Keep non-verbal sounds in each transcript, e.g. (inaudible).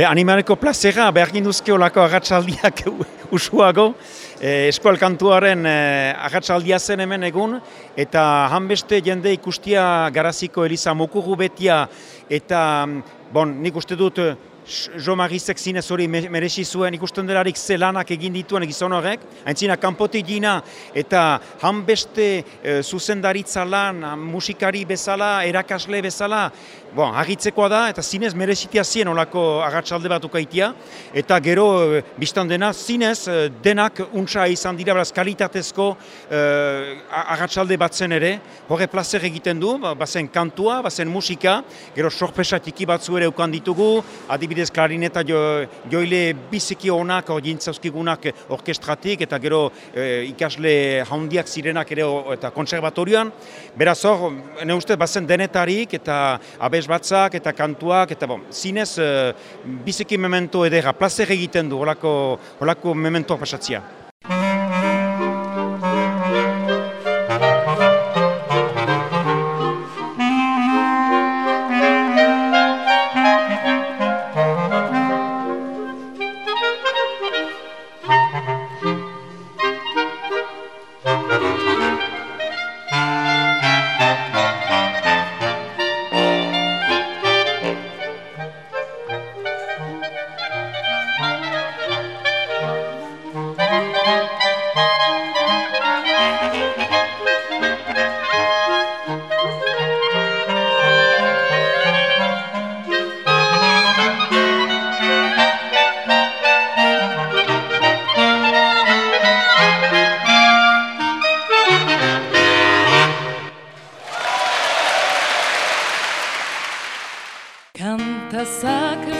Be, animaleko plazera, behar ginduzke olako agatsaldiak (laughs) usuago. E, eskual kantuaren e, agatsaldia zen hemen egun, eta hanbeste jende ikustia garaziko Eliza Mokugu betia, eta, bon, nik uste dut, Jo Marizek zinez hori merezi zuen ikusten delarik zelanak egin dituen gizon horrek, haintzina kanpotik gina eta hanbeste e, zuzendaritza lan, musikari bezala, erakasle bezala, bon, agitzekoa da eta zinez merezitia zien olako agatsalde bat ukaitia, eta gero e, biztan dena zinez e, denak untsa izan dira beraz kalitatezko e, agatsalde bat zen ere, horre placer egiten du, ba, bazen kantua, bazen musika, gero sorpresa tiki batzu ere ukan ditugu, adibidez klarineta jo, joile biziki onak jintzauzkigunak orkestratik eta gero e, ikasle handiak zirenak ere eta konservatorioan. Beraz hor, ne uste bazen denetarik eta abez batzak eta kantuak eta bon, zinez e, biziki memento edera, plazer egiten du holako, holako mementoa pasatzia. Canta sacra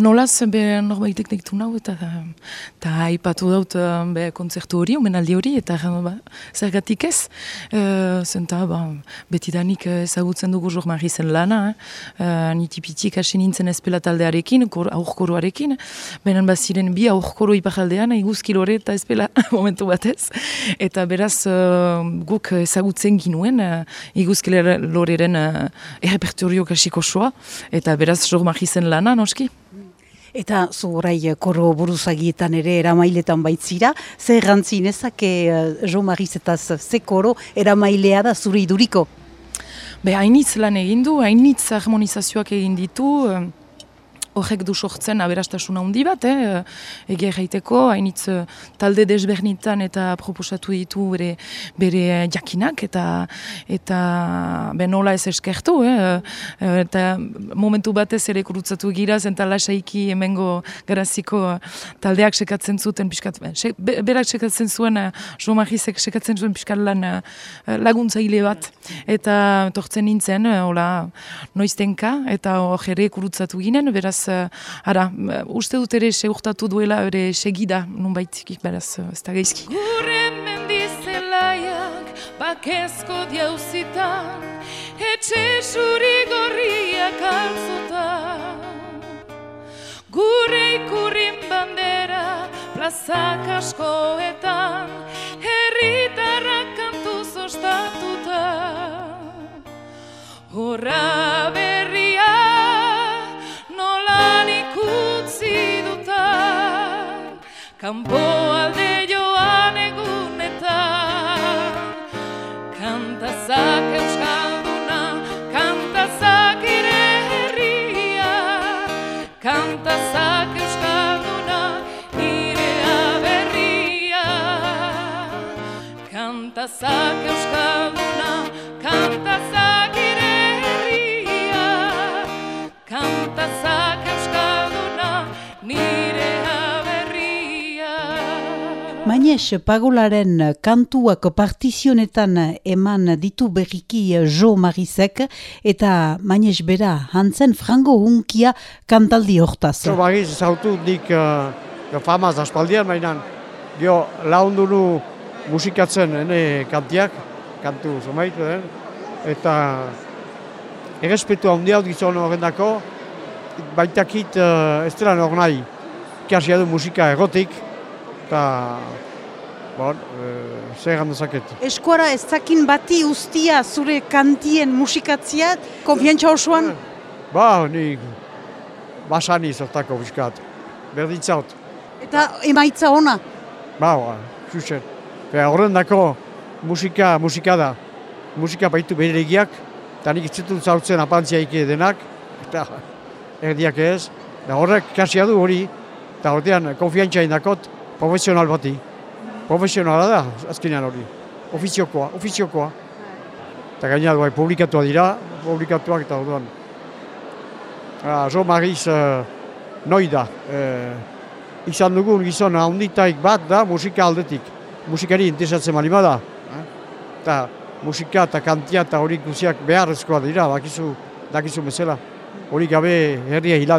Nolaz, be, norbaitek deitu nahu, eta eta haipatu daut be, konzertu hori, omenaldi hori, eta ba, zergatik ez. E, zenta, ba, betidanik ezagutzen dugu jor zen lana, eh? nitipitik hasi nintzen ezpela taldearekin, aurkoroarekin, benen baziren bi aurkoro iparaldean, iguzki lore eta ezpela (laughs) momentu batez. Eta beraz, guk ezagutzen ginuen, uh, iguzki loreren uh, errepertorio kasiko soa, eta beraz jor zen lana, noski. Eta zu orai koro buruzagietan ere eramailetan baitzira, ze gantzi nezake uh, Jo Marizetaz ze koro eramailea da zure iduriko? Be, hainitz lan egin du, hainitz harmonizazioak egin ditu, horrek du sortzen aberastasuna handi bat, eh? egia jaiteko, hainitz eh, talde desbernitan eta proposatu ditu bere, bere jakinak eta eta benola ez eskertu, eh? eta momentu batez ere kurutzatu gira, zenta lasaiki emengo garaziko taldeak sekatzen zuten, piskat, se, berak sekatzen zuen, Jo Marizek sekatzen zuen piskat lan laguntzaile bat, eta tortzen nintzen, hola, noiztenka, eta hor ere kurutzatu ginen, beraz ara, uste dut ere segurtatu duela ere segida, nun baitzikik, beraz, uh, ez da geizki. Gure mendizelaiak bakezko diauzitan, etxe suri gorriak altzutan. Gure ikurrin bandera plazak askoetan, herritarrak kantu zostatuta. Horra Kampo alde joan egunetan Kantazak euskalduna Kantazak ere herria Kantazak euskalduna Ire aberria Kantazak euskalduna Kantazak ere herria Kantazak euskalduna Nire Mainez, pagolaren kantuak partizionetan eman ditu berriki Jo Marizek eta Mainez bera hantzen frango hunkia kantaldi hortaz. Zo bagiz, zautu nik uh, famaz aspaldian, baina gio laundu nu musikatzen ene kantiak, kantu zomaitu den, eta errespetu handia dut gizon horrendako, baitakit uh, ez dela nor nahi, du musika egotik, eta bon, uh, zer handezaket. Eskuara ez zakin bati ustia zure kantien musikatzia, konfiantza osoan? Ba, nik basani zertako biskat, berdintzaut. Eta emaitza ona. Ba, ba, zuzen. Horren dako musika, musika da. Musika baitu beregiak, eta nik itzitut zautzen apantziaik denak, eta erdiak ez. Da horrek kasia du hori, eta horrean konfiantza indakot profesional bati. Profesionala da, azkenean hori. Ofiziokoa, ofiziokoa. Eta gainera bai, publikatua dira, publikatuak eta orduan. Ah, Jo Mariz uh, noi da. Eh, izan dugun gizon handitaik bat da musika aldetik. Musikari interesatzen bali bada. eh? Eta musika eta kantia eta hori guziak beharrezkoa dira, bakizu, dakizu bezala. Hori gabe herria hila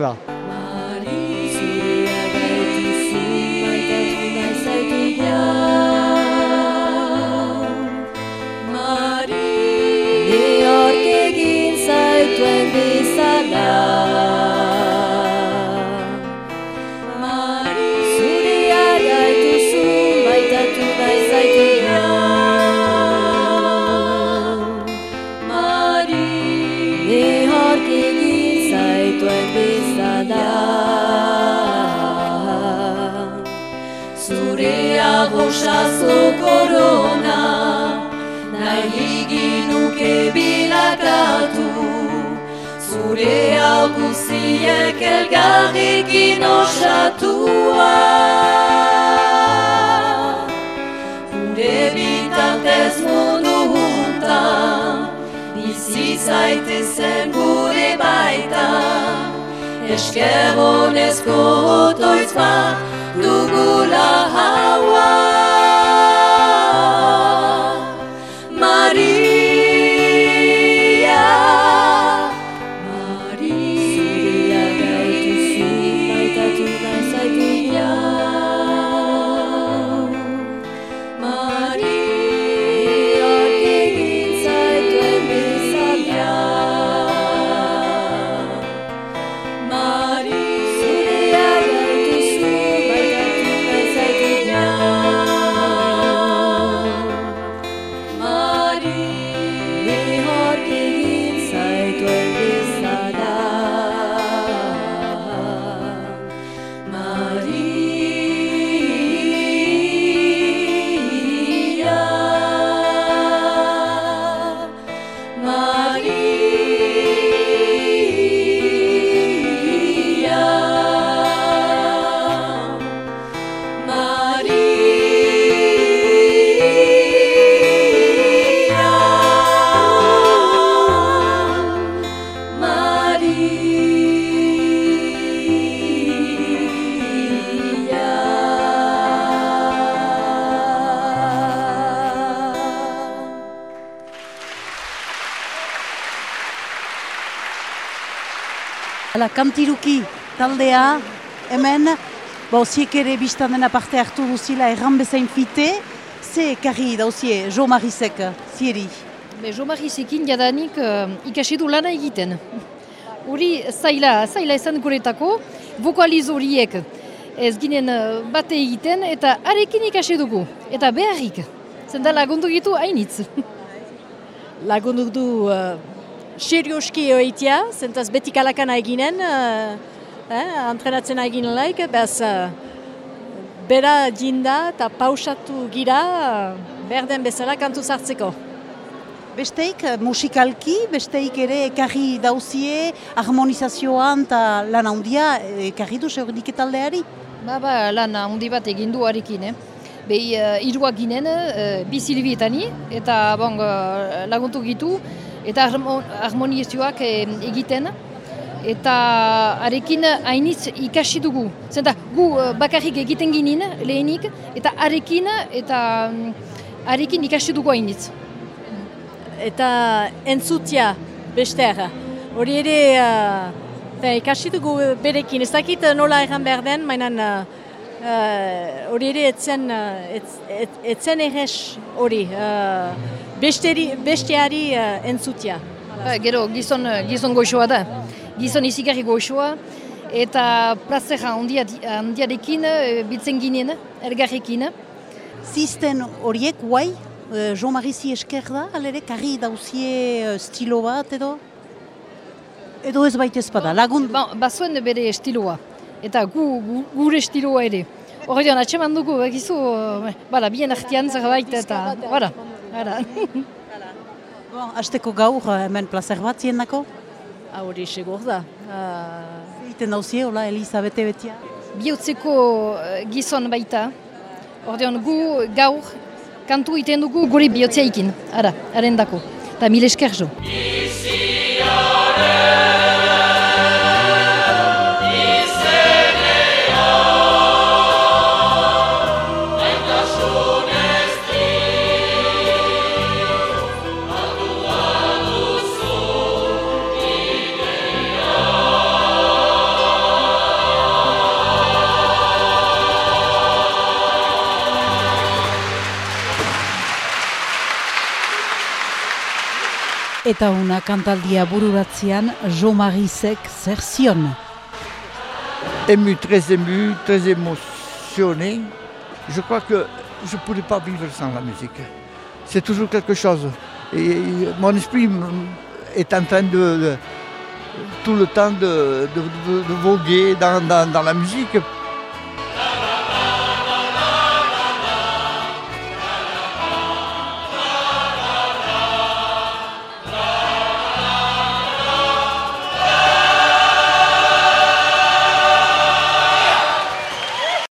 Goxazo korona nahi ginuke bilakatu. Zure auguziek elgarrekin osatua. Gure bitartez mundu juntan Bizi zaitezen gure baitan Esker honezko otoitz bat Hala, kantiruki taldea, hemen, bo, ziek ere biztan dena parte hartu duzila erran bezain fite, ze ekarri dauzie Jo Marizek, zieri? Be, Jo Marizekin jadanik uh, ikasi du lana egiten. Hori zaila, zaila esan guretako, vokaliz horiek ez ginen uh, bate egiten eta arekin ikasi dugu. Eta beharrik, zenda lagundu gitu hainitz. lagundu du uh, serioski oitia, zentaz beti kalakana eginen, uh, eh, entrenatzen egin laik, bez uh, bera jinda eta pausatu gira uh, berden bezala kantu zartzeko. Besteik eh, musikalki, besteik ere ekarri dauzie harmonizazioan eta lan handia eh, ekarri du zeurdik taldeari. Ba, ba, lan handi bat egin du harekin, eh? Behi, uh, iruak ginen, uh, bi silbietani, eta bon, uh, laguntu gitu, eta harmo, harmonizioak eh, egiten. eta arekin hainitz ikasi dugu. Zenta, gu eh, bakarrik egiten ginen lehenik, eta arekin eta arekin ikasi dugu hainitz. Eta entzutia besteara. Hori ere uh, ikasi dugu berekin. Ez dakit nola erran behar den, mainan uh, uh, hori ere etzen, uh, etz, et, etzen errez hori. Uh, besteri, besteari uh, entzutia. Ba, gero, gizon, gizon goxoa da. Gizon izigarri goxoa, eta plazera handia, handiarekin eh, biltzen ginen, elgarrekin. Zisten horiek, guai, uh, Jean-Marie zi esker da, alere, karri dauzie stilo bat edo? Edo ez baita ezpada, lagun... Ba, bazuen bere estiloa, eta gu, gu, gure estiloa ere. Horrean, atseman dugu, egizu, bala, bien artian zerbait, eta, bala, bala. Bon, Azteko gaur, uh, hemen plazer bat ziendako? Ah, Hori segur da. Uh, Egiten dauzie, hola, Elizabete betia? Biotzeko eh, gizon baita, ordean gu gaur kantu iten dugu gure bihotzeikin, ara, haren dako. Eta mil esker jo. Eta una kantaldia bururatzean Jo Marisek ému, très ému, très émotionné. Je crois que je ne pourrais pas vivre sans la musique. C'est toujours quelque chose. Et mon esprit est en train de, tout le temps de, voguer dans la musique